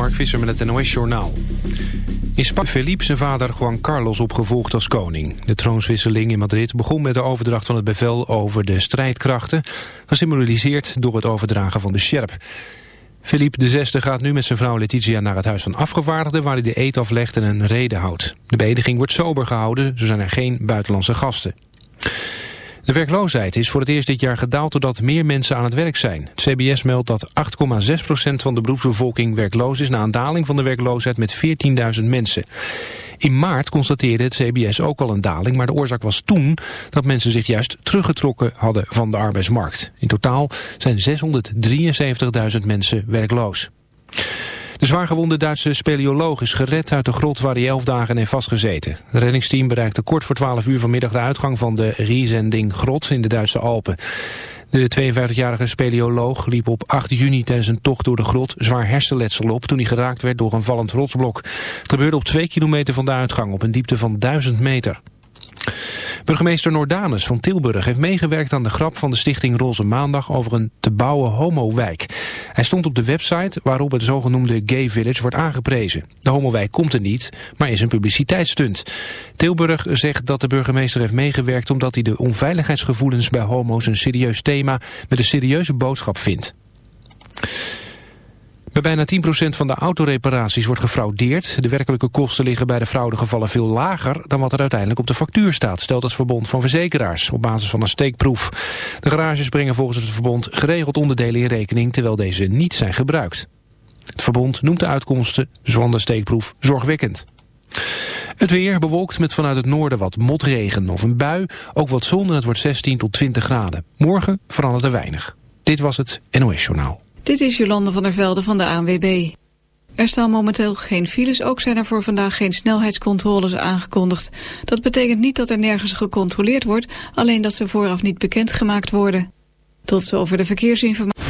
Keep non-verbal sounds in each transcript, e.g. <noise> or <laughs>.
Mark Visser met het NOS-journaal. In Spanje Felipe zijn vader Juan Carlos opgevolgd als koning. De troonswisseling in Madrid begon met de overdracht van het bevel over de strijdkrachten... gesymboliseerd door het overdragen van de sjerp. Philippe VI gaat nu met zijn vrouw Letitia naar het Huis van Afgevaardigden... waar hij de eet aflegt en een reden houdt. De beëdiging wordt sober gehouden, zo zijn er geen buitenlandse gasten. De werkloosheid is voor het eerst dit jaar gedaald doordat meer mensen aan het werk zijn. Het CBS meldt dat 8,6% van de beroepsbevolking werkloos is... na een daling van de werkloosheid met 14.000 mensen. In maart constateerde het CBS ook al een daling... maar de oorzaak was toen dat mensen zich juist teruggetrokken hadden van de arbeidsmarkt. In totaal zijn 673.000 mensen werkloos. De zwaargewonde Duitse speleoloog is gered uit de grot waar hij elf dagen heeft vastgezeten. Het reddingsteam bereikte kort voor 12 uur vanmiddag de uitgang van de Riesending grot in de Duitse Alpen. De 52-jarige speleoloog liep op 8 juni tijdens een tocht door de grot zwaar hersenletsel op toen hij geraakt werd door een vallend rotsblok. Het gebeurde op 2 kilometer van de uitgang op een diepte van 1000 meter. Burgemeester Nordanus van Tilburg heeft meegewerkt aan de grap van de stichting Roze Maandag over een te bouwen homowijk. Hij stond op de website waarop het zogenoemde Gay Village wordt aangeprezen. De homowijk komt er niet, maar is een publiciteitsstunt. Tilburg zegt dat de burgemeester heeft meegewerkt omdat hij de onveiligheidsgevoelens bij homo's een serieus thema met een serieuze boodschap vindt. Bij bijna 10% van de autoreparaties wordt gefraudeerd. De werkelijke kosten liggen bij de fraudegevallen veel lager... dan wat er uiteindelijk op de factuur staat... stelt het Verbond van Verzekeraars op basis van een steekproef. De garages brengen volgens het Verbond geregeld onderdelen in rekening... terwijl deze niet zijn gebruikt. Het Verbond noemt de uitkomsten van de steekproef zorgwekkend. Het weer bewolkt met vanuit het noorden wat motregen of een bui. Ook wat zon en het wordt 16 tot 20 graden. Morgen verandert er weinig. Dit was het NOS Journaal. Dit is Jolande van der Velde van de ANWB. Er staan momenteel geen files, ook zijn er voor vandaag geen snelheidscontroles aangekondigd. Dat betekent niet dat er nergens gecontroleerd wordt, alleen dat ze vooraf niet bekendgemaakt worden. Tot zover de verkeersinformatie.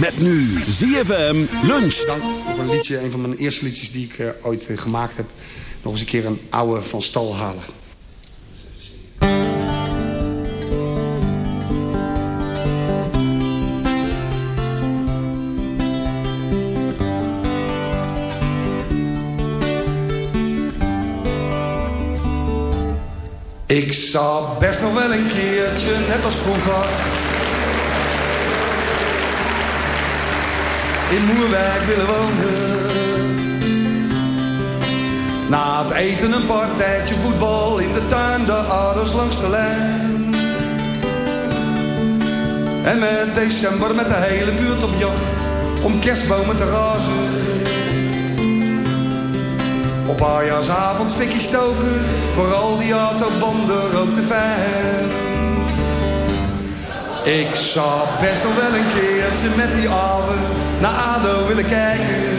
Met nu ZFM Dank voor een liedje, een van mijn eerste liedjes die ik eh, ooit eh, gemaakt heb. Nog eens een keer een oude van stal halen. Ik zal best nog wel een keertje, net als vroeger in Moerwijk willen wonen. Na het eten een partijtje voetbal in de tuin, de ouders langs de lijn. En met december met de hele buurt op jacht, om kerstbomen te razen. Op oudjaarsavond fikkie stoken, vooral die autobanden rookte fijn. Ik zou best nog wel een keertje met die ouwe naar ADO willen kijken.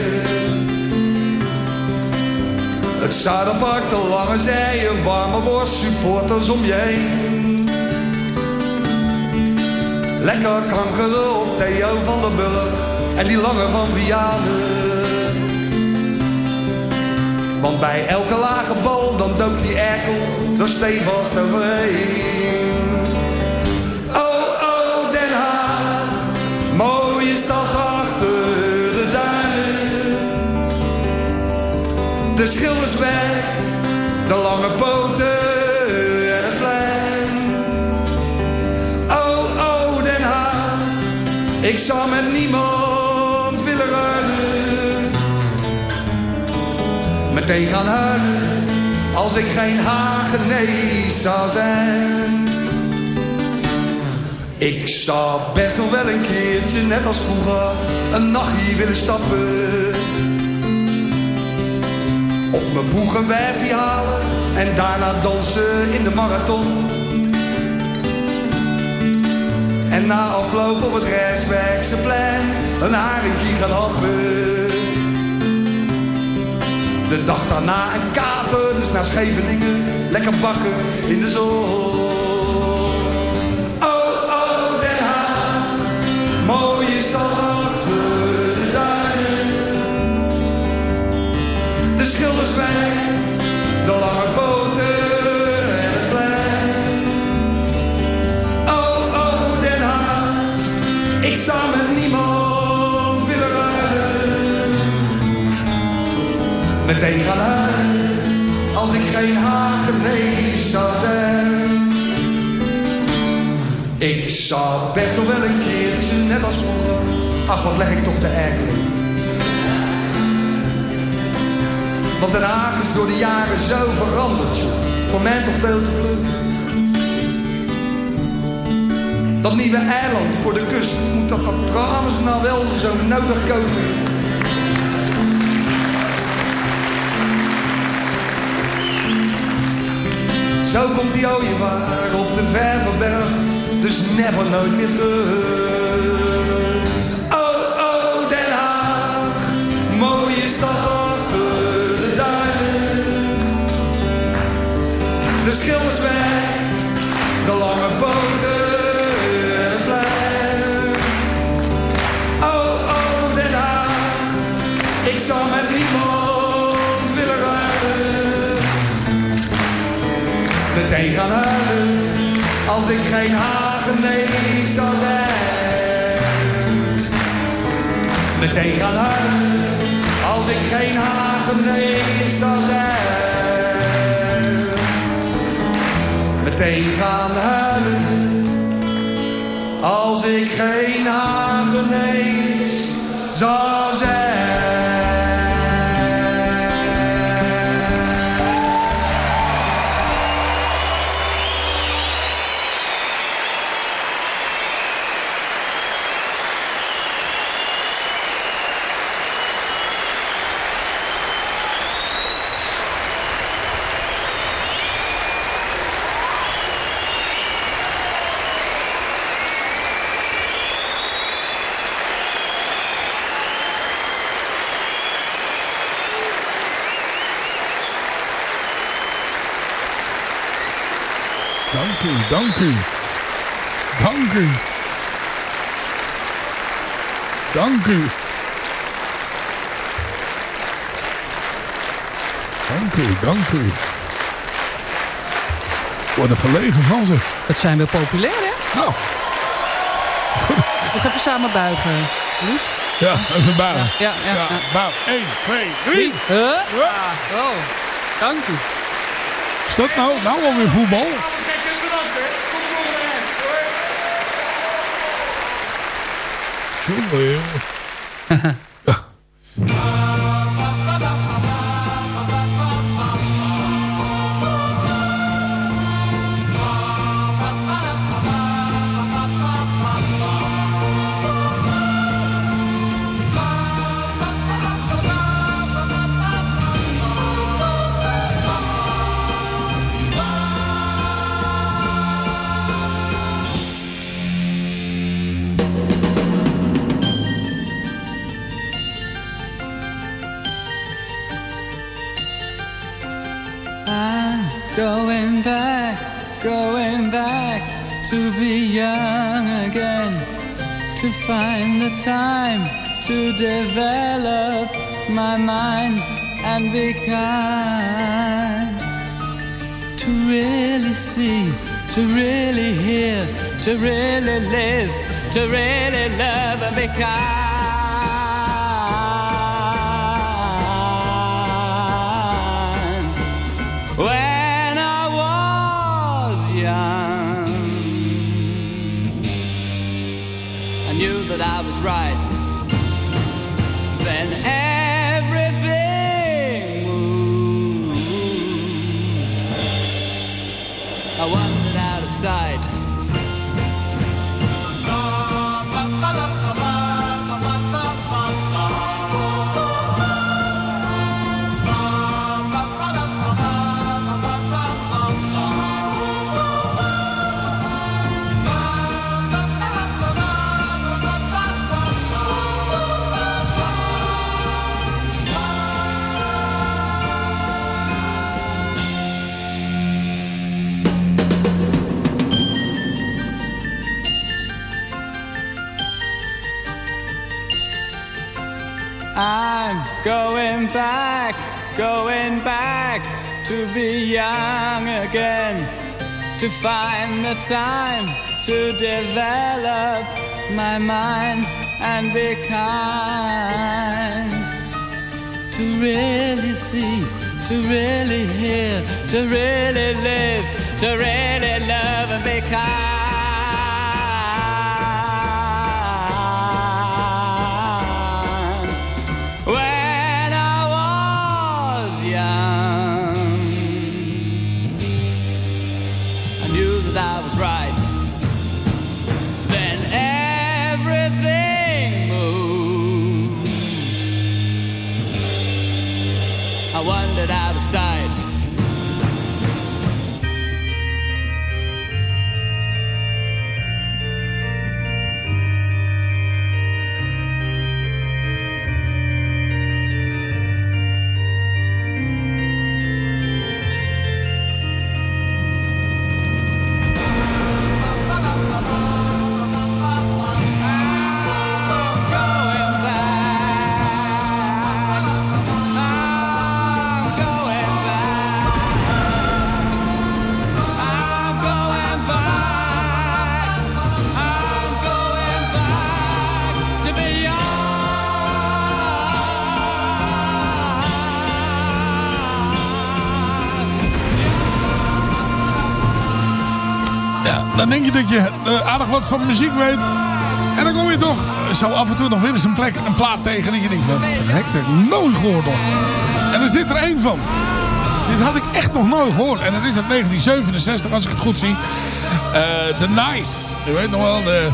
Het Zuiderpark, de lange zij, een warme worst, supporters om je heen. Lekker kankeren op Theo van der Burg en die lange van Vianen. Want bij elke lage bal, dan doopt die erkel er stevast overheen. Oh, oh, Den Haag, mooie stad De de lange poten en het plein. Oh, oh, Den Haag, ik zou met niemand willen ruilen meteen gaan huilen als ik geen Hagenees zou zijn. Ik zou best nog wel een keertje, net als vroeger, een nachtje willen stappen. Mijn boeg een wijfje halen en daarna dansen in de marathon. En na afloop op het Rijswijkse plein een haringje gaan happen. De dag daarna een kater, dus naar Scheveningen. Lekker bakken in de zon. Best nog wel een keertje, net als vroeger, ach wat leg ik toch te ergeren. Want Den Haag is door de jaren zo veranderd, voor mij toch veel te vlug. Dat nieuwe eiland voor de kust, moet dat, dat trouwens nou wel zo nodig komen. Zo komt die ooievaar op de Vervelberg, dus never nooit meer terug. Oh, oh, Den Haag, mooie stad achter de duinen. De Schildersweg, de lange boten. Oh, oh, ik zou met niemand willen ruilen meteen gaan huilen als ik geen Zijn. Meteen gaan huilen als ik geen Hagenees zou zijn. Meteen gaan huilen als ik geen Hagenees zou zijn. Dank u, dank u. Dank u. Dank u. Dank u. Word er verlegen van ze. Het zijn we populair, hè? Nou. Nog even samen buigen. Ja, even buigen. Ja, ja, ja. Bouw. 1, 2, 3. Huh? Ah, oh, dank u. Is dat nou, nou alweer voetbal? chuleu. To really see, to really hear, to really live, to really love and be kind. When I was young, I knew that I was right. Back, going back to be young again, to find the time to develop my mind and be kind, to really see, to really hear, to really live, to really love I wandered out of sight. Dan denk je dat je eh, aardig wat van muziek weet. En dan kom je toch zo af en toe nog weer eens een, plek, een plaat tegen. En je denkt van, dat ik nooit gehoord. En er dit er één van. Dit had ik echt nog nooit gehoord. En het is uit 1967, als ik het goed zie. Eh The Nice. Je weet nog wel, de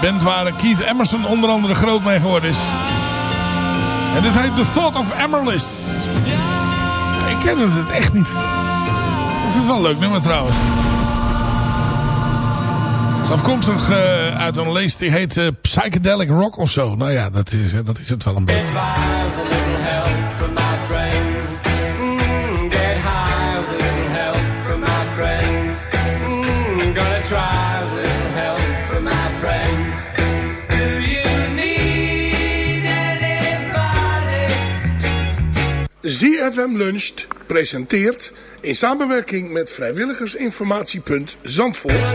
band waar Keith Emerson onder andere groot mee geworden is. En dit heet The Thought of Amaryllis. Ik ken het echt niet. Ik vind het wel een leuk nummer trouwens. Het is afkomstig eh, uit een leest die heet eh, Psychedelic Rock of zo. Nou ja, dat is, dat is het wel een beetje. ZFM Luncht presenteert in samenwerking met vrijwilligersinformatiepunt Zandvoort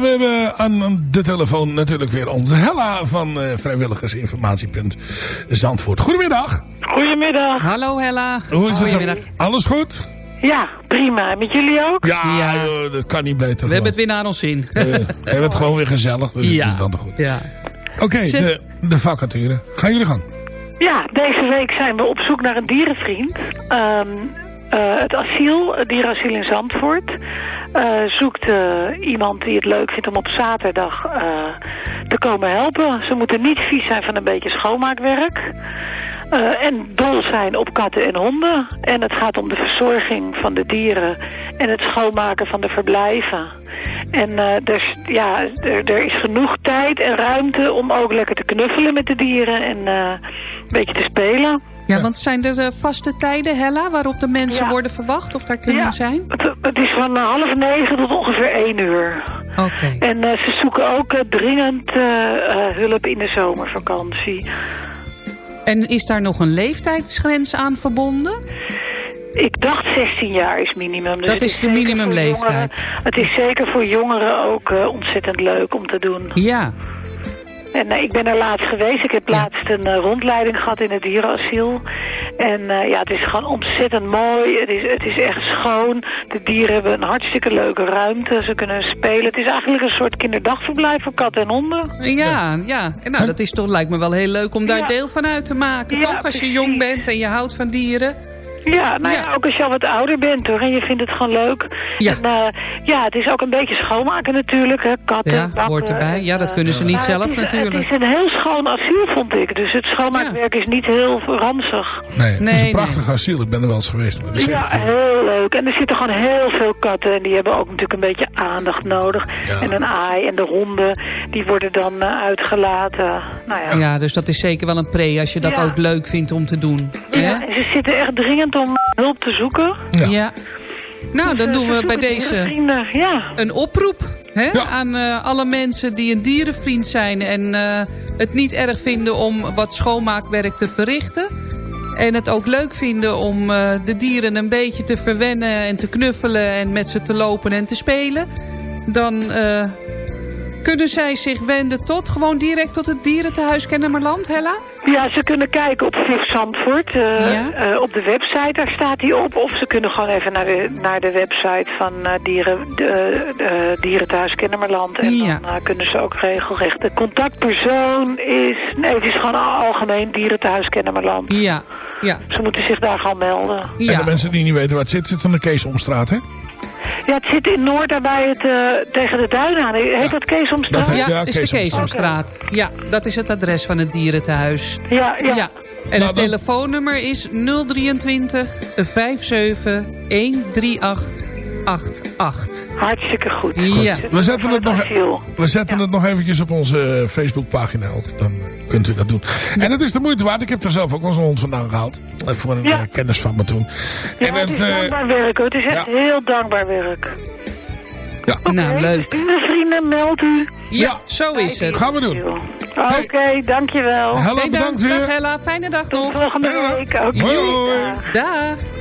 we hebben aan de telefoon natuurlijk weer onze Hella van uh, Vrijwilligersinformatiepunt Zandvoort. Goedemiddag. Goedemiddag. Hallo Hella. Hoe is het? Goedemiddag. Alles goed? Ja, prima. Met jullie ook? Ja, ja. Joh, dat kan niet beter. We hebben het weer naar ons zin. Uh, we hebben het <laughs> gewoon weer gezellig, dus ja. het is dan toch goed. Ja. Oké, okay, de, de vacature. Gaan jullie gang. Ja, deze week zijn we op zoek naar een dierenvriend. Um, uh, het asiel, het dierenasiel in Zandvoort, uh, zoekt uh, iemand die het leuk vindt om op zaterdag te komen helpen. Ze moeten niet vies zijn van een beetje schoonmaakwerk. En dol zijn op katten en honden. En het gaat om de verzorging van de dieren en het schoonmaken van de verblijven. En er, ja, er, is genoeg tijd en ruimte om ook lekker te knuffelen met de dieren en een beetje te spelen. Ja, want zijn er vaste tijden, Hella, waarop de mensen ja. worden verwacht of daar kunnen ja, zijn? Het, het is van half negen tot ongeveer één uur. Oké. Okay. En ze zoeken ook dringend hulp in de zomervakantie. En is daar nog een leeftijdsgrens aan verbonden? Ik dacht 16 jaar is minimum. Dus dat is de minimumleeftijd. Het is zeker voor jongeren ook ontzettend leuk om te doen. Ja. En uh, ik ben er laatst geweest. Ik heb ja. laatst een uh, rondleiding gehad in het dierenasiel. En ja, het is gewoon ontzettend mooi. Het is, het is echt schoon. De dieren hebben een hartstikke leuke ruimte. Ze kunnen spelen. Het is eigenlijk een soort kinderdagverblijf voor katten en honden. Ja, ja. En nou, dat is toch, lijkt me wel heel leuk om daar ja. deel van uit te maken. Ja, toch? Als precies. je jong bent en je houdt van dieren. Ja, nou ja. ja, ook als je al wat ouder bent hoor. En je vindt het gewoon leuk. Ja, en, uh, ja het is ook een beetje schoonmaken natuurlijk. Hè. Katten, ja, bakken, hoort erbij. Ja, dat kunnen ze niet zelf het is, natuurlijk. Het is een heel schoon asiel vond ik. Dus het schoonmaakwerk ja. is niet heel ranzig. Nee, het is een prachtig nee. asiel. Ik ben er wel eens geweest. Maar ja, echt, heel leuk. En er zitten gewoon heel veel katten. En die hebben ook natuurlijk een beetje aandacht nodig. Ja. En een aai. En de honden, die worden dan uh, uitgelaten. Nou ja. ja, dus dat is zeker wel een pre als je dat ook leuk vindt om te doen. Ja, en ze zitten echt dringend om hulp te zoeken. Ja. ja. Nou, dan doen we bij deze ja. een oproep hè, ja. aan uh, alle mensen die een dierenvriend zijn... en uh, het niet erg vinden om wat schoonmaakwerk te verrichten. En het ook leuk vinden om uh, de dieren een beetje te verwennen en te knuffelen... en met ze te lopen en te spelen. Dan kunnen zij zich wenden tot, gewoon direct tot het dierentehuis Kennemerland, Hella? Ja, ze kunnen kijken op VIF Zandvoort. Uh, ja? uh, op de website, daar staat die op. Of ze kunnen gewoon even naar de, naar de website van uh, dieren, de, Dierentehuis Kennemerland. En ja. dan kunnen ze ook regelrecht. De contactpersoon is... Nee, het is gewoon algemeen Dierentehuis Kennemerland. Ja, ja. Ze moeten zich daar gaan melden. Ja. En de mensen die niet weten waar het zit, zit aan de Keesomstraat, hè? Ja, het zit in Noord daarbij het, uh, tegen de duinen aan. Heet ja. dat Keesomstraat? Dat heet, ja, is Keesomstraat. de Keesomstraat. Okay. Ja, dat is het adres van het dierentehuis. Ja, ja. ja. En nou, het dan... telefoonnummer is 023 57 138 88. Hartstikke goed. Ja. We zetten, het nog, we zetten ja. het nog eventjes op onze Facebookpagina ook. Dan kunt u dat doen. En het is de moeite waard. Ik heb er zelf ook wel zo'n hond vandaan gehaald. Voor een ja. uh, kennis van me toen. Ja, en het, het is uh, dankbaar werk. Hoor. Het is echt heel dankbaar werk. Ja. Okay. Nou, leuk. Vrienden, meld u. Ja, zo is het. Gaan we doen. Oké, okay, dankjewel. Hella, hey, bedankt dank, weer. Dag Hella, fijne dag Tot nog. volgende Hella. week. Okay. Hoi, hoi. Dag. dag.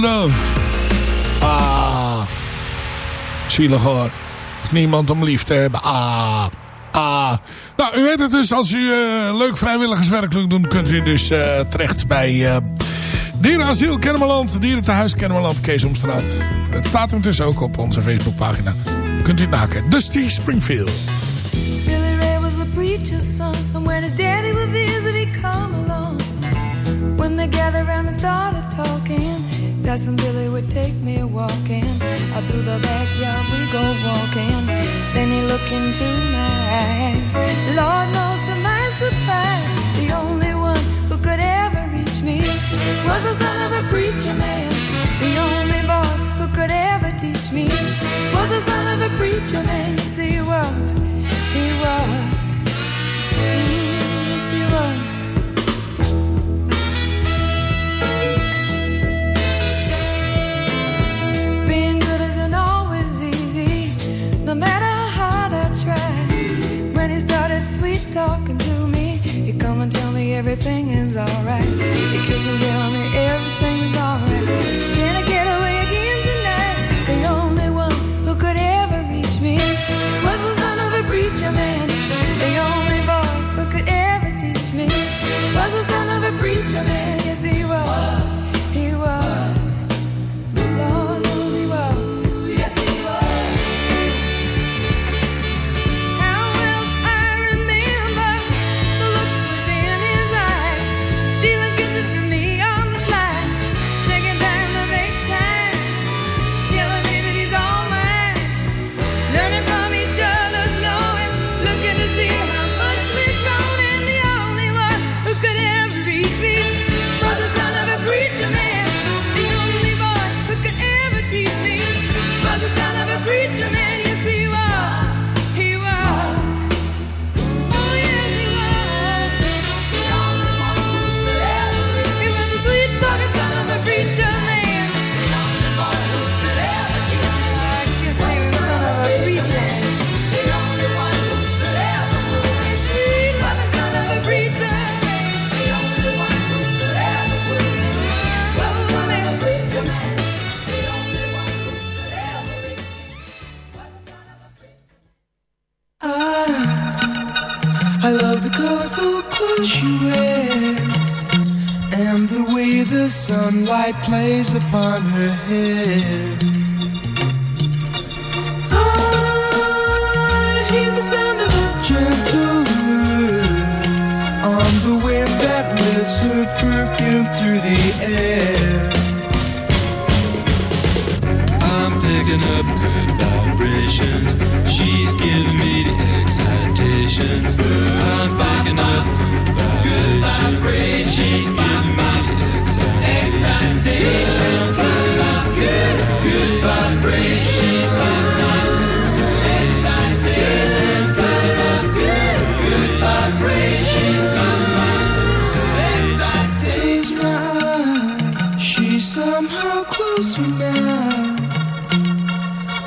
Love. Ah. Zielig hoor. Niemand om lief te hebben. Ah. Ah. Nou, u weet het dus. Als u uh, leuk vrijwilligerswerk wilt doen... kunt u dus uh, terecht bij uh, Dierenasiel Kennemerland. Dierentehuis Kennemerland, Keesomstraat. Het staat intussen ook op onze Facebookpagina. Kunt u het maken. Dusty Springfield. Billy Ray was son. Around talking... Cousin Billy would take me walking. Out through the backyard we go walking. Then he looked into my eyes. Lord knows to my surprise, the only one who could ever reach me was the son of a preacher man. The only boy who could ever teach me was the son of a preacher man. Yes, he was. He was. Mm, everything is alright. You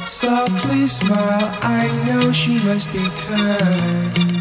Softly smile, I know she must be kind.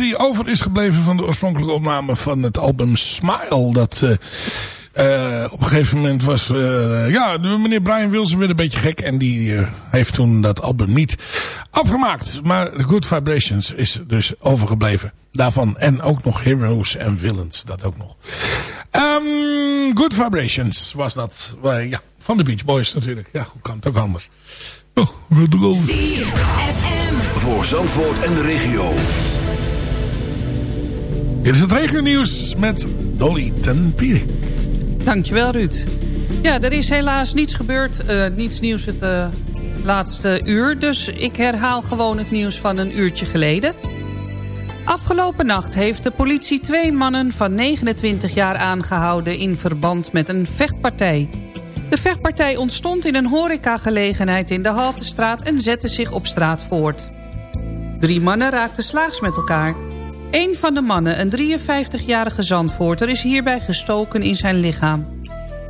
Die over is gebleven van de oorspronkelijke opname van het album Smile. Dat uh, uh, op een gegeven moment was, uh, ja, meneer Brian Wilson weer een beetje gek. En die heeft toen dat album niet afgemaakt. Maar The Good Vibrations is dus overgebleven daarvan. En ook nog Heroes and Villains, dat ook nog. Um, Good Vibrations was dat, ja, van de Beach Boys natuurlijk. Ja, hoe kan het ook anders? Oh, voor Zandvoort en de regio. Dit is het regionieuws met Dolly ten Pierik. Dankjewel Ruud. Ja, er is helaas niets gebeurd. Uh, niets nieuws het uh, laatste uur. Dus ik herhaal gewoon het nieuws van een uurtje geleden. Afgelopen nacht heeft de politie twee mannen van 29 jaar aangehouden... in verband met een vechtpartij. De vechtpartij ontstond in een horecagelegenheid in de Haltestraat... en zette zich op straat voort. Drie mannen raakten slaags met elkaar. Een van de mannen, een 53-jarige Zandvoorter, is hierbij gestoken in zijn lichaam.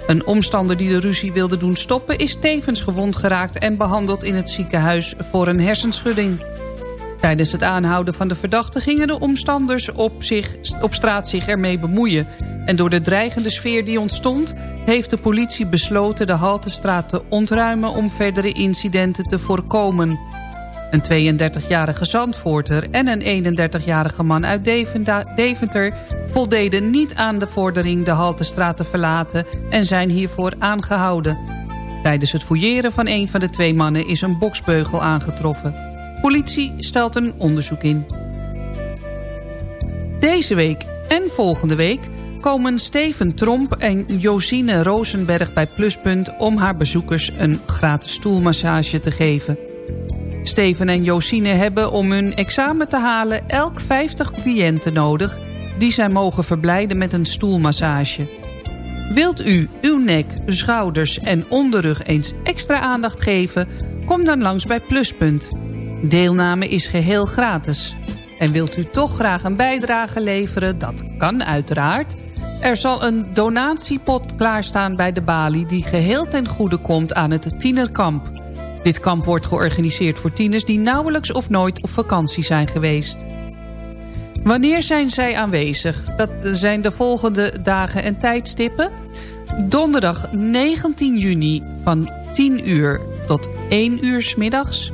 Een omstander die de ruzie wilde doen stoppen... is tevens gewond geraakt en behandeld in het ziekenhuis voor een hersenschudding. Tijdens het aanhouden van de verdachte gingen de omstanders op, zich, op straat zich ermee bemoeien. En door de dreigende sfeer die ontstond... heeft de politie besloten de Haltestraat te ontruimen om verdere incidenten te voorkomen. Een 32-jarige Zandvoorter en een 31-jarige man uit Deventer... voldeden niet aan de vordering de Haltestraat te verlaten... en zijn hiervoor aangehouden. Tijdens het fouilleren van een van de twee mannen is een boksbeugel aangetroffen. Politie stelt een onderzoek in. Deze week en volgende week komen Steven Tromp en Josine Rosenberg bij Pluspunt... om haar bezoekers een gratis stoelmassage te geven... Steven en Josine hebben om hun examen te halen elk 50 cliënten nodig... die zij mogen verblijden met een stoelmassage. Wilt u uw nek, schouders en onderrug eens extra aandacht geven... kom dan langs bij Pluspunt. Deelname is geheel gratis. En wilt u toch graag een bijdrage leveren? Dat kan uiteraard. Er zal een donatiepot klaarstaan bij de balie... die geheel ten goede komt aan het tienerkamp... Dit kamp wordt georganiseerd voor tieners die nauwelijks of nooit op vakantie zijn geweest. Wanneer zijn zij aanwezig? Dat zijn de volgende dagen en tijdstippen. Donderdag 19 juni van 10 uur tot 1 uur s middags.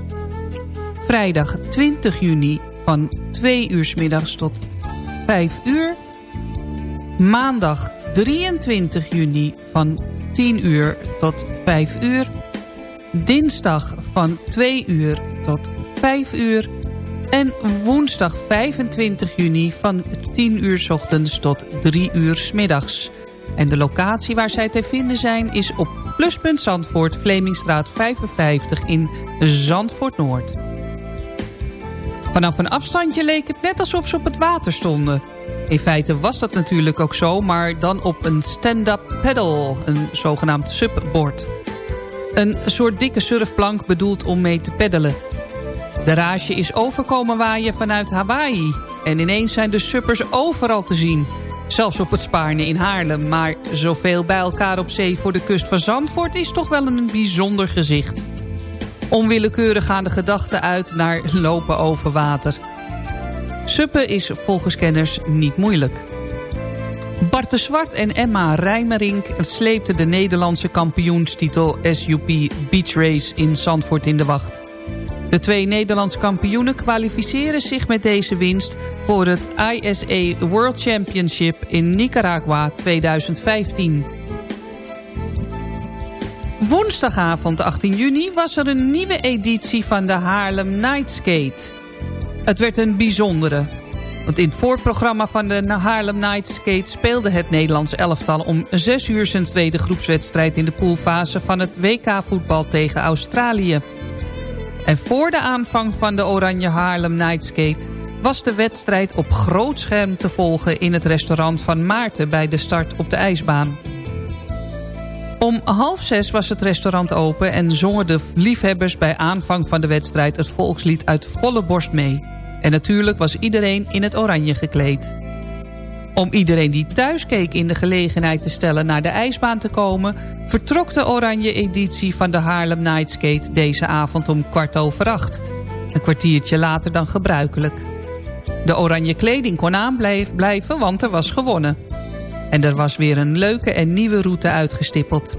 Vrijdag 20 juni van 2 uur s middags tot 5 uur. Maandag 23 juni van 10 uur tot 5 uur dinsdag van 2 uur tot 5 uur... en woensdag 25 juni van 10 uur ochtends tot 3 uur s middags. En de locatie waar zij te vinden zijn is op Pluspunt Zandvoort... Vlemingstraat 55 in Zandvoort Noord. Vanaf een afstandje leek het net alsof ze op het water stonden... In feite was dat natuurlijk ook zo, maar dan op een stand-up paddle, een zogenaamd subboard. Een soort dikke surfplank bedoeld om mee te peddelen. De rage is overkomen waaien vanuit Hawaii. En ineens zijn de suppers overal te zien. Zelfs op het Spaarne in Haarlem. Maar zoveel bij elkaar op zee voor de kust van Zandvoort... is toch wel een bijzonder gezicht. Onwillekeurig gaan de gedachten uit naar lopen over water. Suppen is volgens kenners niet moeilijk. Bart de Zwart en Emma Rijmerink sleepten de Nederlandse kampioenstitel SUP Beach Race in Zandvoort in de wacht. De twee Nederlandse kampioenen kwalificeren zich met deze winst voor het ISA World Championship in Nicaragua 2015. Woensdagavond 18 juni was er een nieuwe editie van de Haarlem Nightskate. Het werd een bijzondere. Want in het voorprogramma van de Haarlem Nightskate speelde het Nederlands elftal om 6 uur zijn tweede groepswedstrijd in de poolfase van het WK-voetbal tegen Australië. En voor de aanvang van de Oranje Haarlem Nightskate was de wedstrijd op groot scherm te volgen in het restaurant van Maarten bij de start op de ijsbaan. Om half zes was het restaurant open en zongen de liefhebbers bij aanvang van de wedstrijd het volkslied uit volle borst mee. En natuurlijk was iedereen in het oranje gekleed. Om iedereen die thuis keek in de gelegenheid te stellen naar de ijsbaan te komen... vertrok de oranje editie van de Haarlem Nightskate deze avond om kwart over acht. Een kwartiertje later dan gebruikelijk. De oranje kleding kon aanblijven, want er was gewonnen. En er was weer een leuke en nieuwe route uitgestippeld.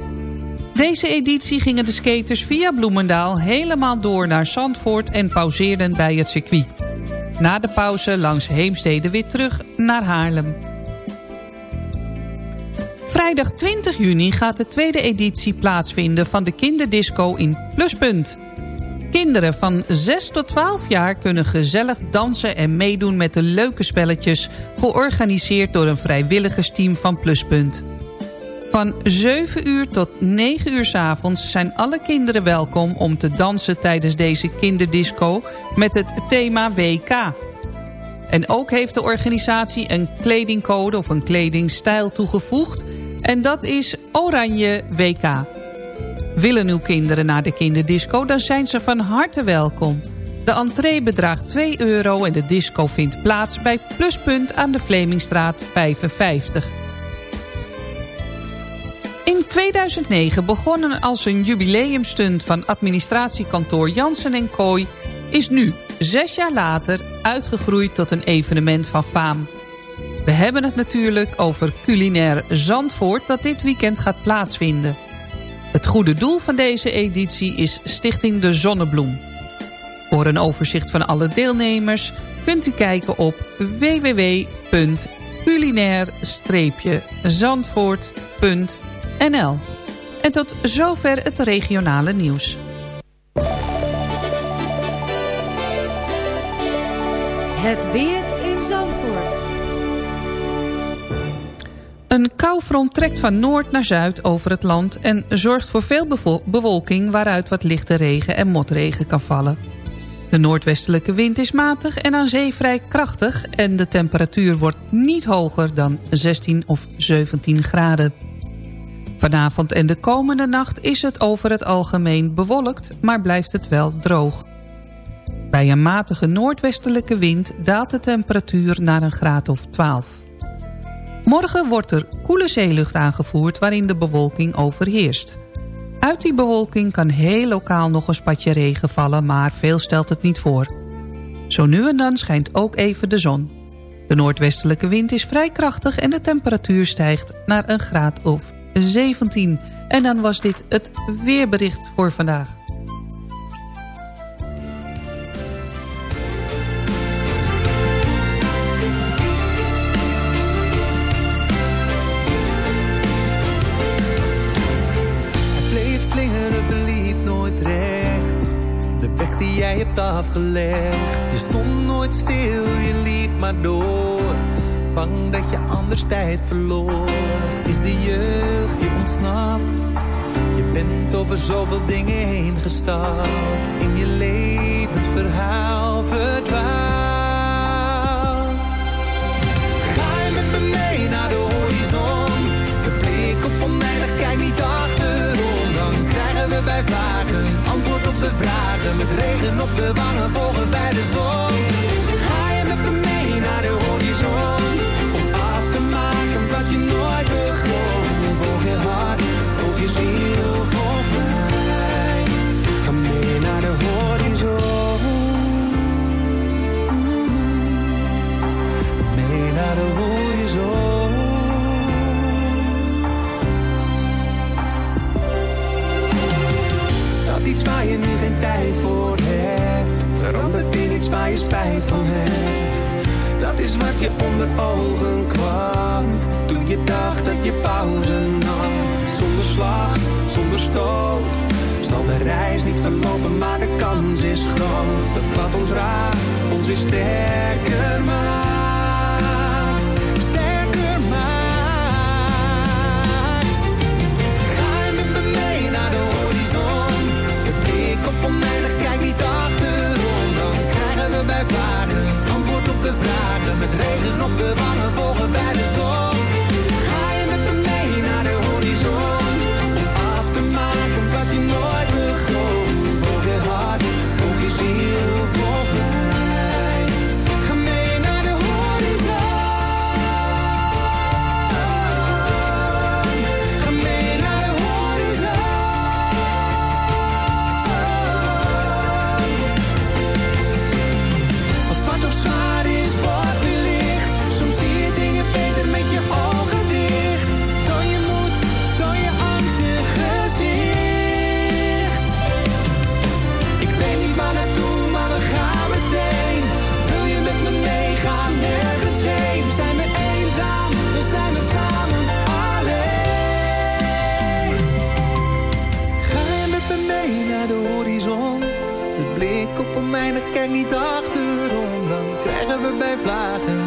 Deze editie gingen de skaters via Bloemendaal helemaal door naar Zandvoort en pauzeerden bij het circuit. Na de pauze langs Heemstede weer terug naar Haarlem. Vrijdag 20 juni gaat de tweede editie plaatsvinden van de kinderdisco in Pluspunt. Kinderen van 6 tot 12 jaar kunnen gezellig dansen en meedoen met de leuke spelletjes... georganiseerd door een vrijwilligersteam van Pluspunt. Van 7 uur tot 9 uur s avonds zijn alle kinderen welkom om te dansen tijdens deze kinderdisco met het thema WK. En ook heeft de organisatie een kledingcode of een kledingstijl toegevoegd en dat is Oranje WK. Willen uw kinderen naar de kinderdisco, dan zijn ze van harte welkom. De entree bedraagt 2 euro en de disco vindt plaats bij Pluspunt aan de Vlemingstraat 55. In 2009 begonnen als een jubileumstunt van administratiekantoor Jansen en Kooi... is nu, zes jaar later, uitgegroeid tot een evenement van faam. We hebben het natuurlijk over culinair Zandvoort dat dit weekend gaat plaatsvinden. Het goede doel van deze editie is Stichting de Zonnebloem. Voor een overzicht van alle deelnemers kunt u kijken op www.culinair-zandvoort.nl En tot zover het regionale nieuws. Het weer in Zandvoort. Een koufront trekt van noord naar zuid over het land... en zorgt voor veel bewolking waaruit wat lichte regen en motregen kan vallen. De noordwestelijke wind is matig en aan zee vrij krachtig... en de temperatuur wordt niet hoger dan 16 of 17 graden. Vanavond en de komende nacht is het over het algemeen bewolkt... maar blijft het wel droog. Bij een matige noordwestelijke wind daalt de temperatuur naar een graad of 12. Morgen wordt er koele zeelucht aangevoerd waarin de bewolking overheerst. Uit die bewolking kan heel lokaal nog een spatje regen vallen, maar veel stelt het niet voor. Zo nu en dan schijnt ook even de zon. De noordwestelijke wind is vrij krachtig en de temperatuur stijgt naar een graad of 17. En dan was dit het weerbericht voor vandaag. jij hebt afgelegd. Je stond nooit stil, je liep maar door. Bang dat je anders tijd verloor. Is de jeugd je ontsnapt? Je bent over zoveel dingen heen gestapt. In je levensverhaal verdwaald. Ga je met me mee naar de horizon? De blik op oneindig, kijk niet achterom. Dan krijgen we bij vragen antwoord op de vragen. Met regen op de wangen volgen ogen kwam. Toen je dacht dat je pauze nam. Zonder slag, zonder stoot. Zal de reis niet verlopen, maar de kans is groot. Dat wat ons raakt, ons weer sterk. blijf lagen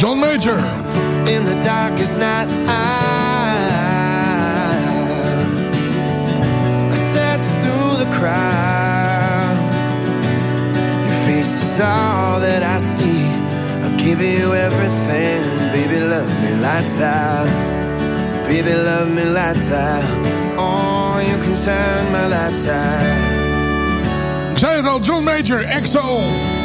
John Major. In the darkest night, I, I search through the crowd. Your face is all that I see. I'll give you everything. Baby, love me lights out. Baby, love me lights out. Oh, you can turn my lights out. Ik zei het al, John Major, EXO.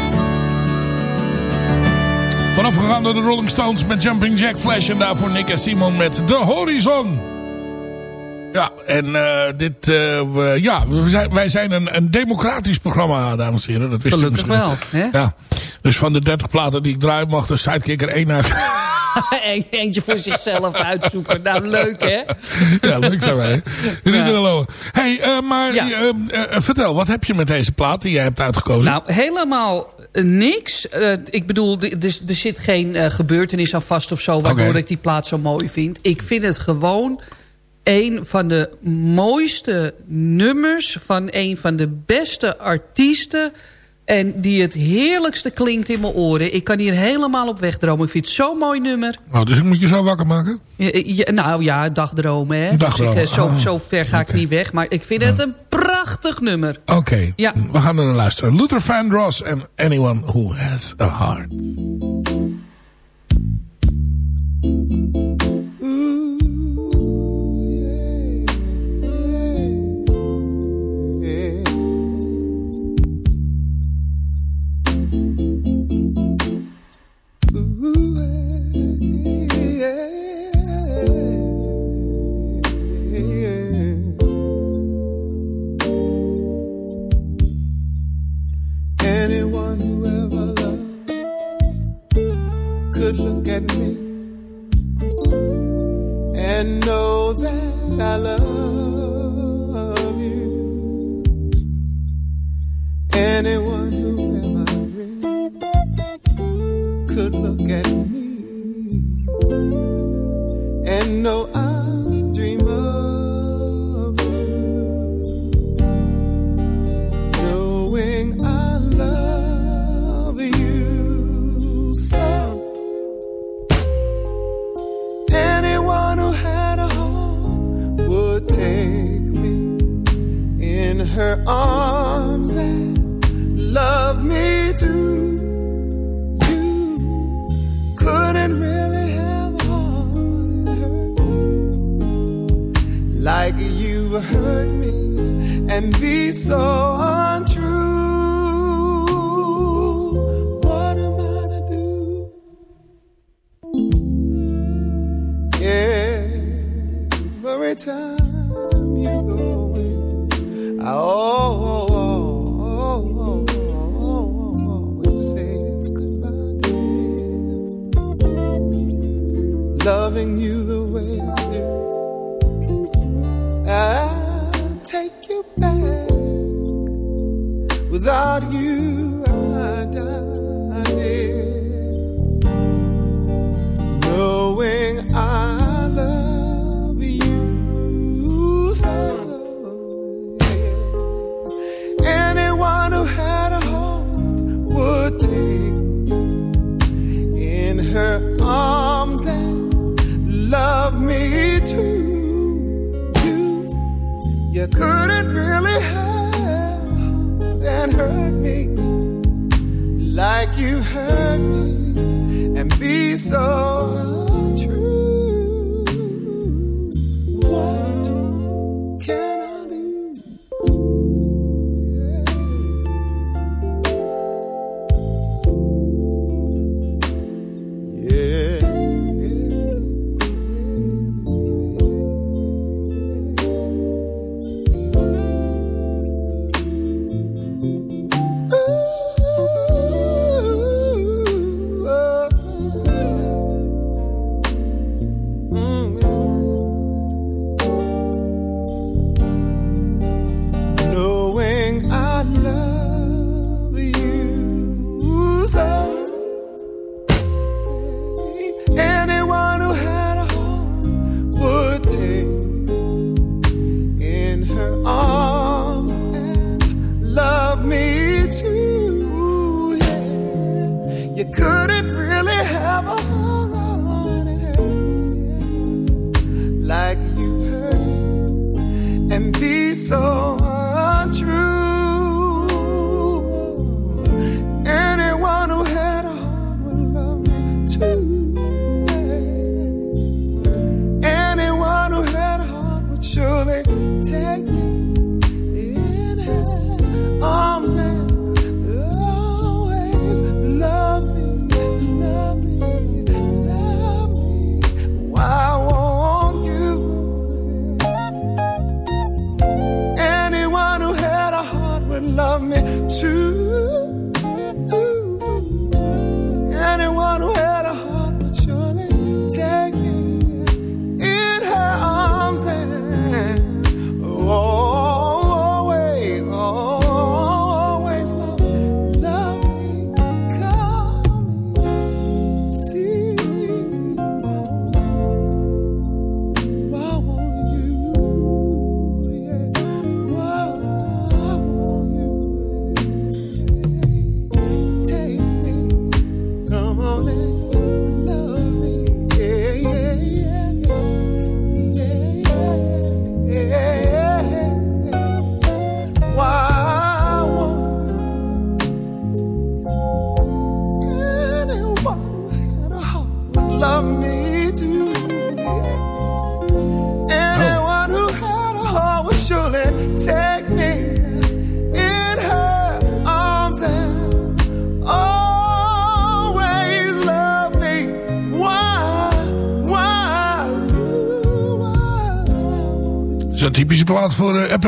Voorafgegaan door de Rolling Stones met Jumping Jack Flash. En daarvoor Nick en Simon met The Horizon. Ja, en uh, dit, uh, we, ja, we zijn, wij zijn een, een democratisch programma, dames en heren. Dat wist Gelukkig wel, hè? Ja. Dus van de 30 platen die ik draai, mag de sidekick er één uit. <laughs> Eentje voor zichzelf uitzoeken. Nou, leuk hè? Ja, leuk zijn wij. Ja. hey, uh, maar ja. vertel, wat heb je met deze plaat die jij hebt uitgekozen? Nou, helemaal niks. Uh, ik bedoel, er, er zit geen uh, gebeurtenis aan vast of zo... waardoor okay. ik die plaat zo mooi vind. Ik vind het gewoon een van de mooiste nummers... van een van de beste artiesten... En die het heerlijkste klinkt in mijn oren. Ik kan hier helemaal op wegdromen. Ik vind het zo'n mooi nummer. Oh, dus ik moet je zo wakker maken? Ja, ja, nou ja, dagdromen. Hè? Dagdromen. Dus ik, zo, oh, zo ver ga okay. ik niet weg. Maar ik vind het een prachtig nummer. Oké, okay. ja. we gaan er naar luisteren. Luther Vandross en Anyone Who Has a Heart. really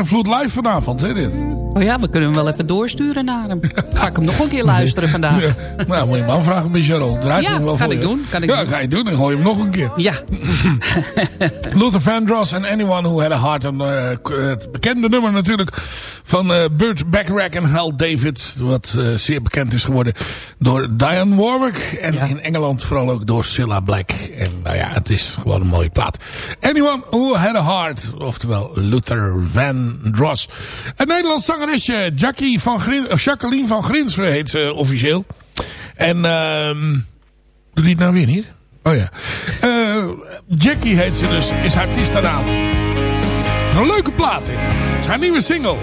Vloed live vanavond, hè dit? Oh ja, we kunnen hem wel even doorsturen naar hem. Ga ik hem nog een keer luisteren vandaag. Ja. Nou, moet je hem Cheryl. Draait Ja, hem wel kan voor ik je. doen, kan ik ja, doen. ga je doen. Dan gooi je hem nog een keer. Ja. <laughs> Luther Vandross en Anyone Who Had A Heart. Een, eh, k- het bekende nummer natuurlijk van eh Burt Bacharach en Hal David. Wat eh, zeer bekend is geworden door Diane Warwick. En in Engeland vooral ook door Cilla Black. En nou ja, het is gewoon een mooie plaat. Anyone Who Had A Heart. Oftewel Luther Vandross. Een Nederlands zangeresje. Jackie van Grin, of Jacqueline van Grinsven heet ze officieel. En... ehm Doe die het nou weer niet? Oh ja. Eh, Jackie heet ze dus, is haar artiestennaam. Een leuke plaat dit. Haar nieuwe single.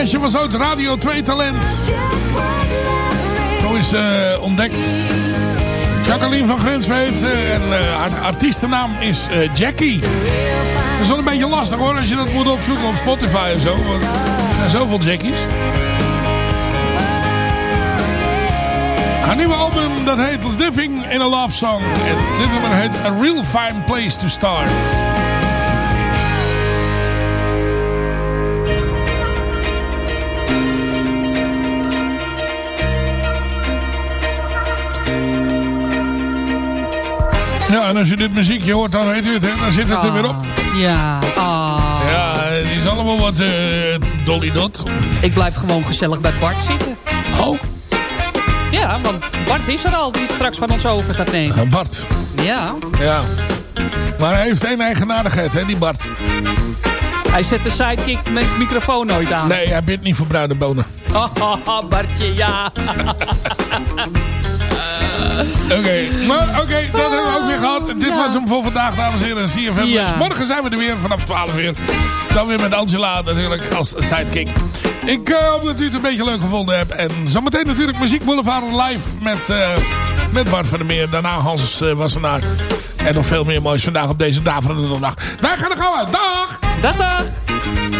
Meisje was ook Radio 2 talent. Zo is eh, ontdekt. Jacqueline van ze. En eh, haar artiestennaam is eh, Jackie. Dat is wel een beetje lastig hoor, als je dat moet opzoeken op Spotify en zo. Want er zijn zoveel Jackies. Haar nieuwe album dat heet Living in a Love Song. En dit nummer heet A Real Fine Place to Start. Ja, en als je dit muziekje hoort, dan weet u het, hè? Dan zit het er weer op. Ja. Ah. Ja, het is allemaal wat eh Dolly Dot. Ik blijf gewoon gezellig bij Bart zitten. Oh. Ja, want Bart is er al die het straks van ons over gaat nemen. Uh, Bart. Ja. Ja. Maar hij heeft één eigenaardigheid, hè, die Bart. Hij zet de sidekick met microfoon nooit aan. Nee, hij bidt niet voor bruine bonen. Oh, oh, <laughs> oh Bartje, ja. <laughs> Oké, okay. maar oké, okay, dat hebben we ook weer gehad. Dit ja. was hem voor vandaag, dames en heren. CFM. Ja. Morgen zijn we er weer vanaf 12 uur. Dan weer met Angela natuurlijk als sidekick. Ik uh, hoop dat u het een beetje leuk gevonden hebt. En zometeen natuurlijk Muziek Boulevard live met, uh, met Bart van der Meer. Daarna Hans uh, Wassenaar. En nog veel meer moois vandaag op deze daverende dag. Wij gaan er gauw uit. Dag! Dag, dag!